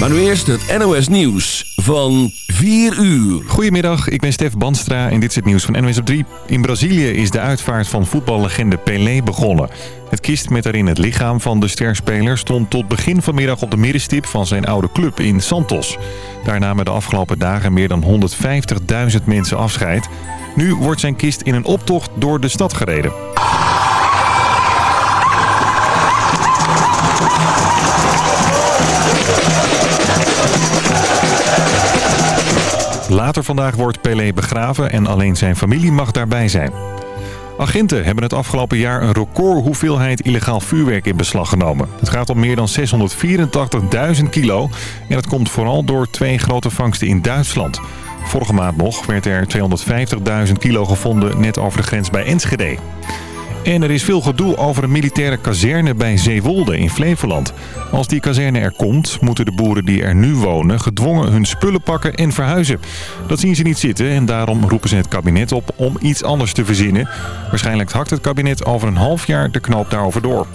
Maar nu eerst het NOS Nieuws van 4 uur. Goedemiddag, ik ben Stef Banstra en dit is het nieuws van NOS op 3. In Brazilië is de uitvaart van voetballegende Pelé begonnen. Het kist met daarin het lichaam van de sterspeler stond tot begin vanmiddag op de middenstip van zijn oude club in Santos. Daar namen de afgelopen dagen meer dan 150.000 mensen afscheid. Nu wordt zijn kist in een optocht door de stad gereden. Later vandaag wordt Pelé begraven en alleen zijn familie mag daarbij zijn. Agenten hebben het afgelopen jaar een record hoeveelheid illegaal vuurwerk in beslag genomen. Het gaat om meer dan 684.000 kilo en dat komt vooral door twee grote vangsten in Duitsland. Vorige maand nog werd er 250.000 kilo gevonden net over de grens bij Enschede. En er is veel gedoe over een militaire kazerne bij Zeewolde in Flevoland. Als die kazerne er komt, moeten de boeren die er nu wonen gedwongen hun spullen pakken en verhuizen. Dat zien ze niet zitten en daarom roepen ze het kabinet op om iets anders te verzinnen. Waarschijnlijk hakt het kabinet over een half jaar de knoop daarover door.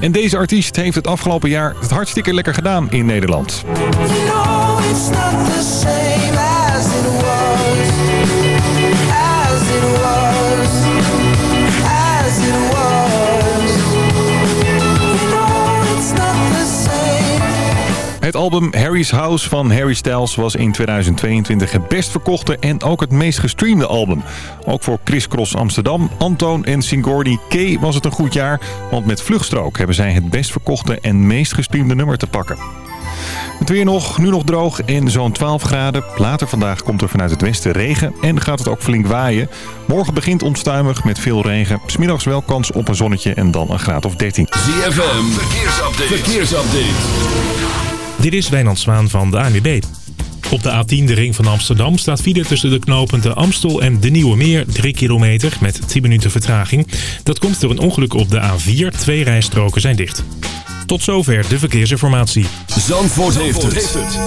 En deze artiest heeft het afgelopen jaar het hartstikke lekker gedaan in Nederland. Het album Harry's House van Harry Styles was in 2022 het best verkochte en ook het meest gestreamde album. Ook voor Chris Cross Amsterdam, Antoon en Singordi K was het een goed jaar, want met Vluchtstrook hebben zij het best verkochte en meest gestreamde nummer te pakken. Het weer nog, nu nog droog en zo'n 12 graden. Later vandaag komt er vanuit het westen regen en gaat het ook flink waaien. Morgen begint onstuimig met veel regen. Smiddags wel kans op een zonnetje en dan een graad of 13. ZFM, verkeersupdate. verkeersupdate. Dit is Wijnand Zwaan van de ANWB. Op de A10, de ring van Amsterdam, staat file tussen de knooppunten Amstel en de Nieuwe Meer 3 kilometer met 10 minuten vertraging. Dat komt door een ongeluk op de A4. Twee rijstroken zijn dicht. Tot zover de verkeersinformatie. Zandvoort, heeft, het.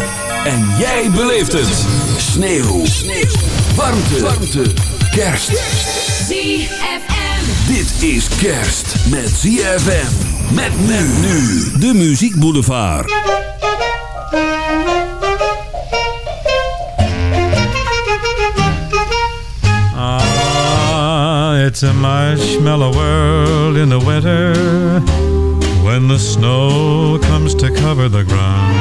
En jij beleeft het. Sneeuw. Sneeuw. Warmte. Warmte. Kerst. ZFM. Dit is kerst met ZFM. Met men nu. De Muziek Boulevard. Ah, it's a marshmallow world in the winter when the snow comes to cover the ground.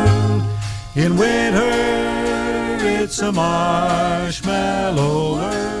In winter, it's a marshmallow world.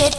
Get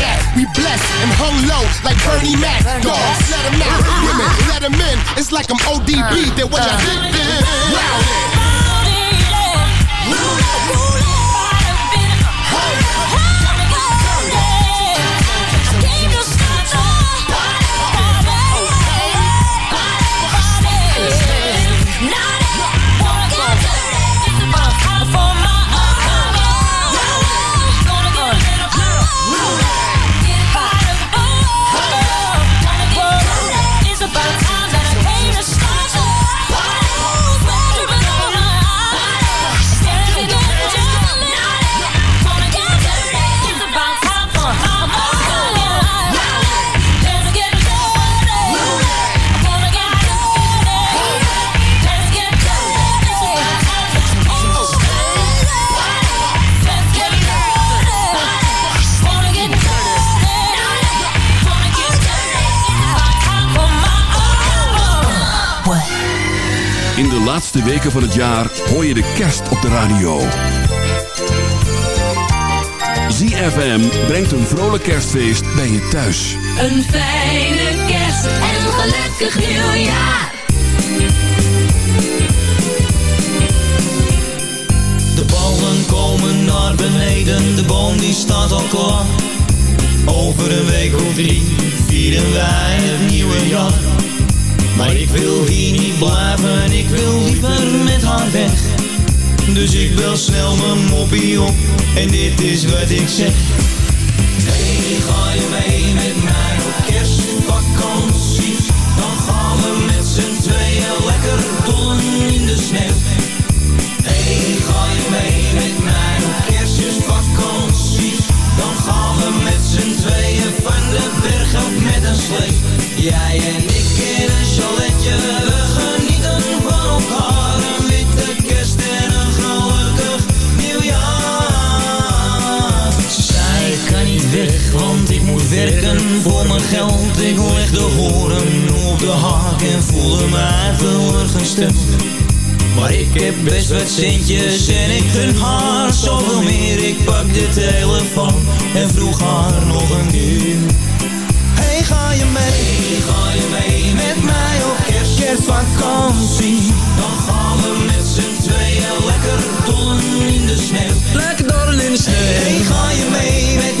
that? We blessed and hung low like Bernie Mac. Dogs, let 'em out. Women, let 'em in. It's like I'm ODB. Uh, then what y'all uh. think? Rowdy. In de laatste weken van het jaar hoor je de kerst op de radio. ZFM brengt een vrolijk kerstfeest bij je thuis. Een fijne kerst en een gelukkig nieuwjaar. De ballen komen naar beneden, de boom die staat al klaar. Over een week of drie vieren wij het nieuwe jaar. Maar ik wil hier niet blijven, ik wil liever met haar weg. Dus ik bel snel mijn moppie op en dit is wat ik zeg. Hey, ga je mee met mij op kerstvakantie? Dan gaan we met z'n tweeën lekker dollen in de sneeuw. Hey, ga je mee met mij op kerstvakantie? Dan gaan we met z'n tweeën van de berg met een slee. Jij en ik moet werken voor mijn geld. Ik leg de horen op de haak en voelde mij teleurgesteld. Maar ik heb best wat centjes en ik gun haar zoveel meer. Ik pak de telefoon en vroeg haar nog een keer. Hey, ga je mee? ga je mee met mij op kerst, kerstvakantie? Dan gaan we met z'n tweeën lekker dollen in de sneeuw. Lekker dollen in de sneeuw. Hey, ga je mee met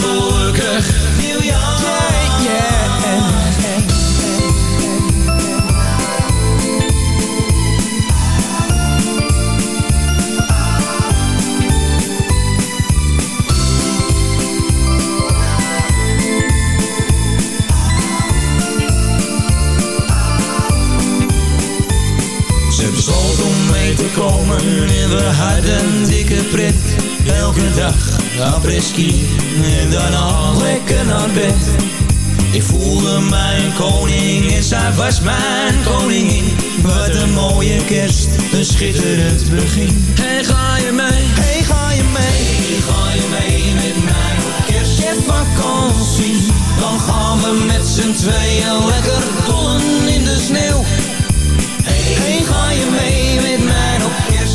een dikke pret. Elke dag apres-ski en dan al lekker naar bed. Ik voelde mijn koning en zij was mijn koningin. Wat een mooie kerst, een schitterend begin. Hey, ga je mee? Hey, ga je mee? Hey, ga je mee met mij op kerst in vakantie. Dan gaan we met z'n tweeën lekker rollen in de sneeuw. Hey, hey ga je mee met mij op kerst?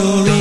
story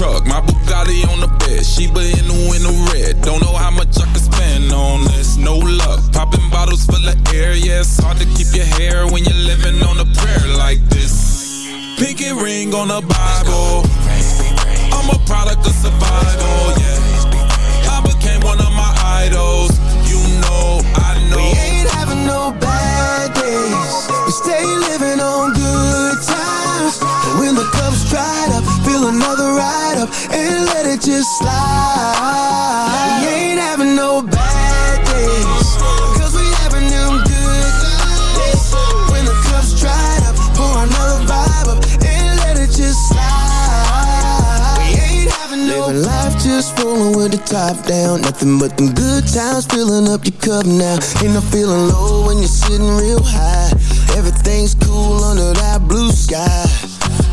truck, my Bugatti on the bed. Sheba in the winter red. Don't know how much I can spend on this. No luck. Popping bottles full of air. Yeah, it's hard to keep your hair when you're living on a prayer like this. Pinky ring on a Bible. I'm a product of survival ain't having no bad we having them good. When the cup's up, pour another vibe up and let it just slide. We ain't having no Living life just rolling with the top down. Nothing but them good times filling up your cup now. Ain't no feeling low when you're sitting real high. Everything's cool under that blue sky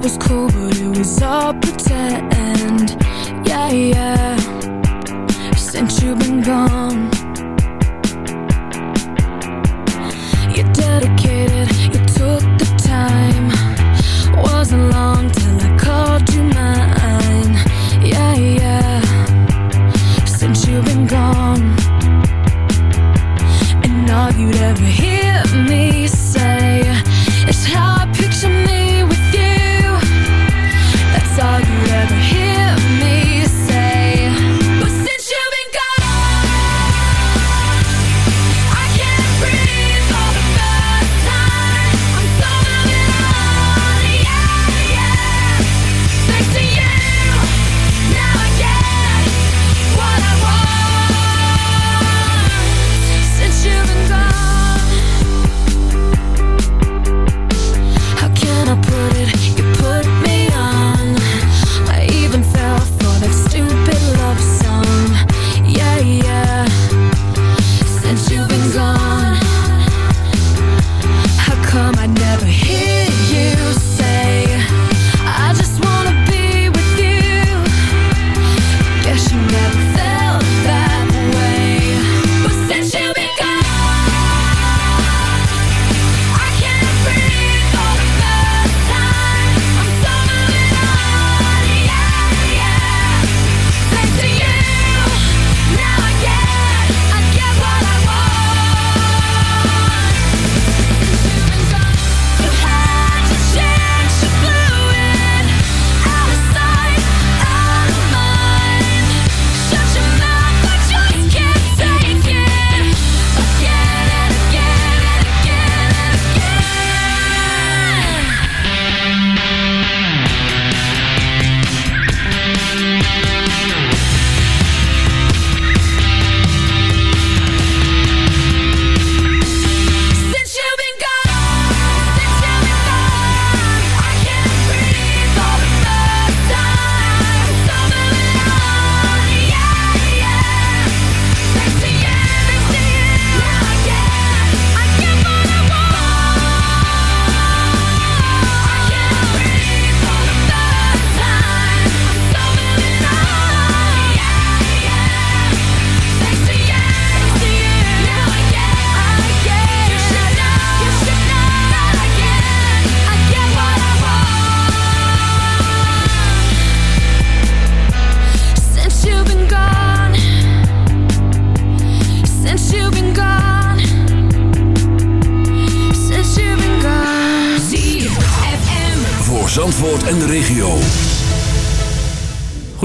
It was cool, but it was all pretend. Yeah, yeah. Since you've been gone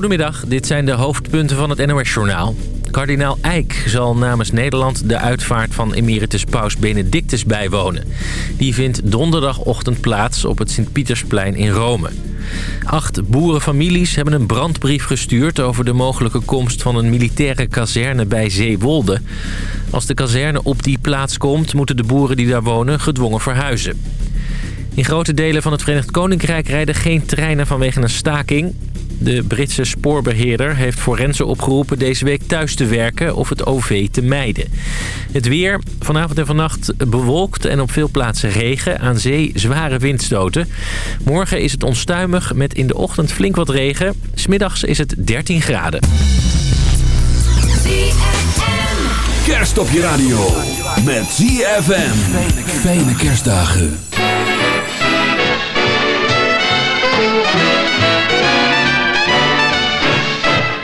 Goedemiddag, dit zijn de hoofdpunten van het NOS-journaal. Kardinaal Eijk zal namens Nederland de uitvaart van emeritus paus Benedictus bijwonen. Die vindt donderdagochtend plaats op het Sint-Pietersplein in Rome. Acht boerenfamilies hebben een brandbrief gestuurd over de mogelijke komst van een militaire kazerne bij Zeewolde. Als de kazerne op die plaats komt, moeten de boeren die daar wonen gedwongen verhuizen. In grote delen van het Verenigd Koninkrijk rijden geen treinen vanwege een staking. De Britse spoorbeheerder heeft forensen opgeroepen deze week thuis te werken of het OV te mijden. Het weer, vanavond en vannacht bewolkt en op veel plaatsen regen, aan zee zware windstoten. Morgen is het onstuimig met in de ochtend flink wat regen. Smiddags is het 13 graden. Kerst op je radio. Met ZFM. Fijne kerstdagen.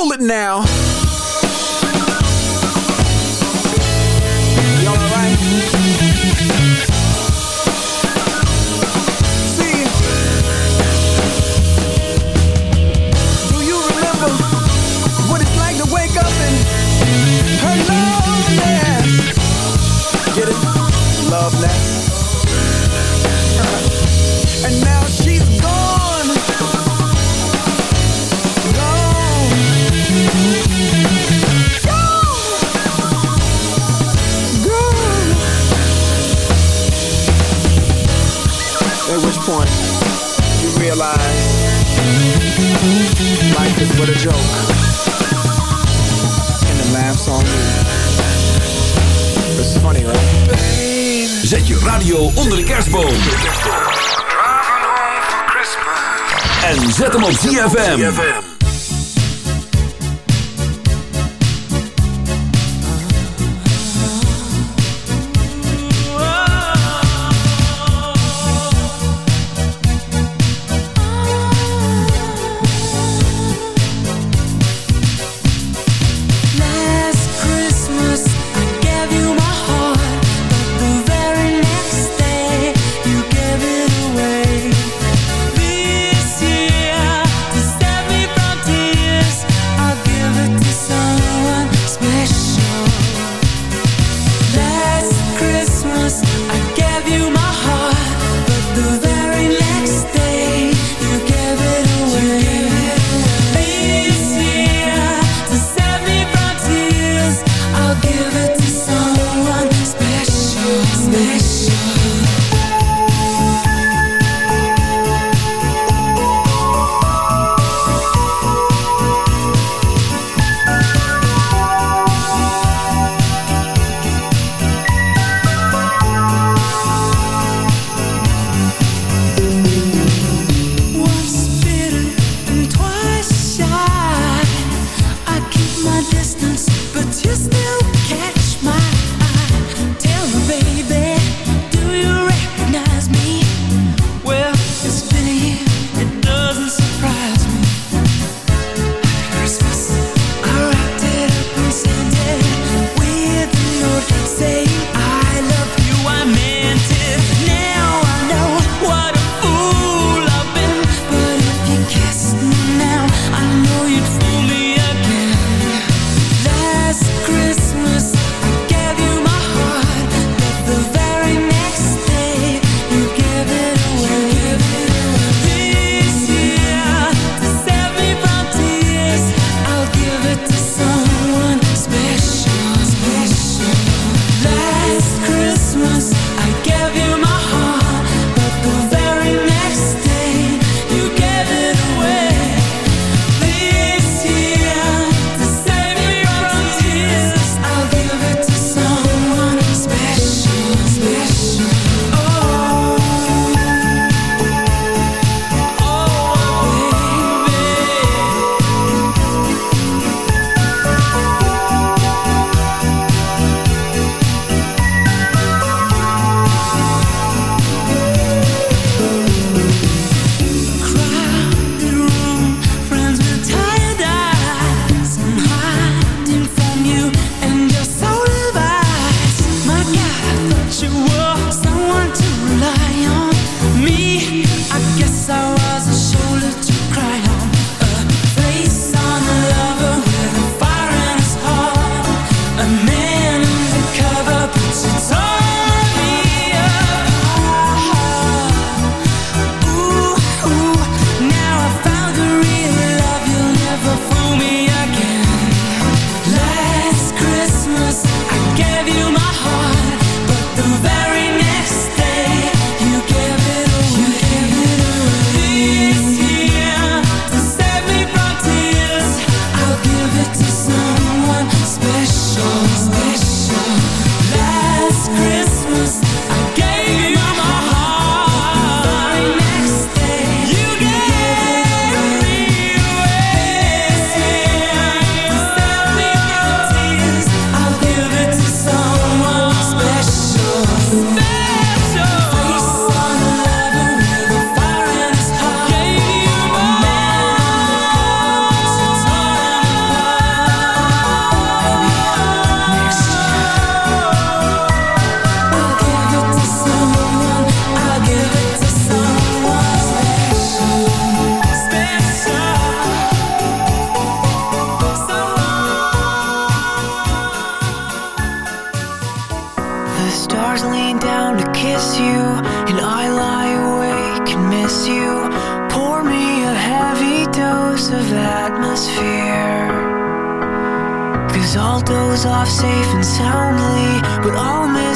Roll it now. See, do you remember what it's like to wake up and? Get it? Life is but a joke And the laughs on me It's funny, right? Zet je radio onder de kerstboom En zet hem op ZFM.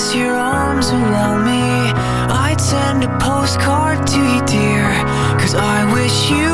I'll your arms around me. I'd send a postcard to you, dear, cause I wish you